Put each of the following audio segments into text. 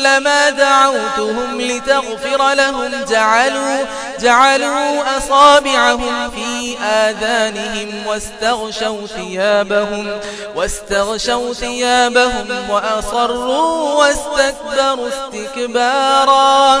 كلما دعوتهم لتغفر لهم جعلوا, جعلوا أصابعهم في آذانهم واستغشوا ثيابهم, واستغشوا ثيابهم وأصروا واستكبروا استكبارا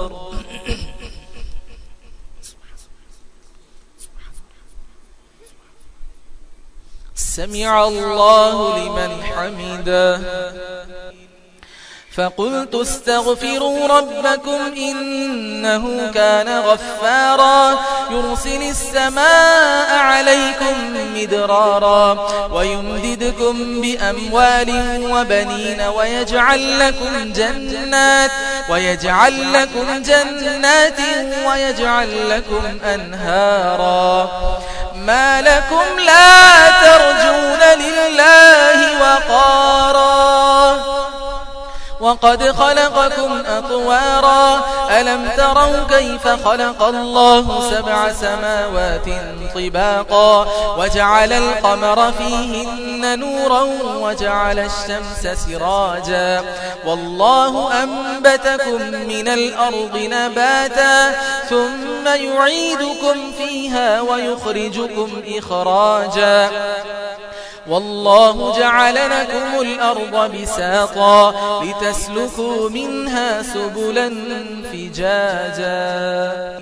سمع الله لمن حمده. فقلت استغفروا ربكم إنه كان غفارا. يرسل السماء عليكم مدرارا. ويمددكم بأموال وبنين ويجعل لكم جنات ويجعل لكم جنات ويجعل لكم أنهارا. ما لكم لا لله وقارا. وقد خلقكم أطوارا. ألم تروا كيف خلق الله سبع سماوات طباقا؟ وجعل القمر فيهن نورا وجعل الشمس سراجا. والله أنبتكم من الأرض نباتا ثم يعيدكم فيها ويخرجكم إخراجا. والله جعل لكم الأرض بساطا لتسلكوا منها سبلا فجاجا.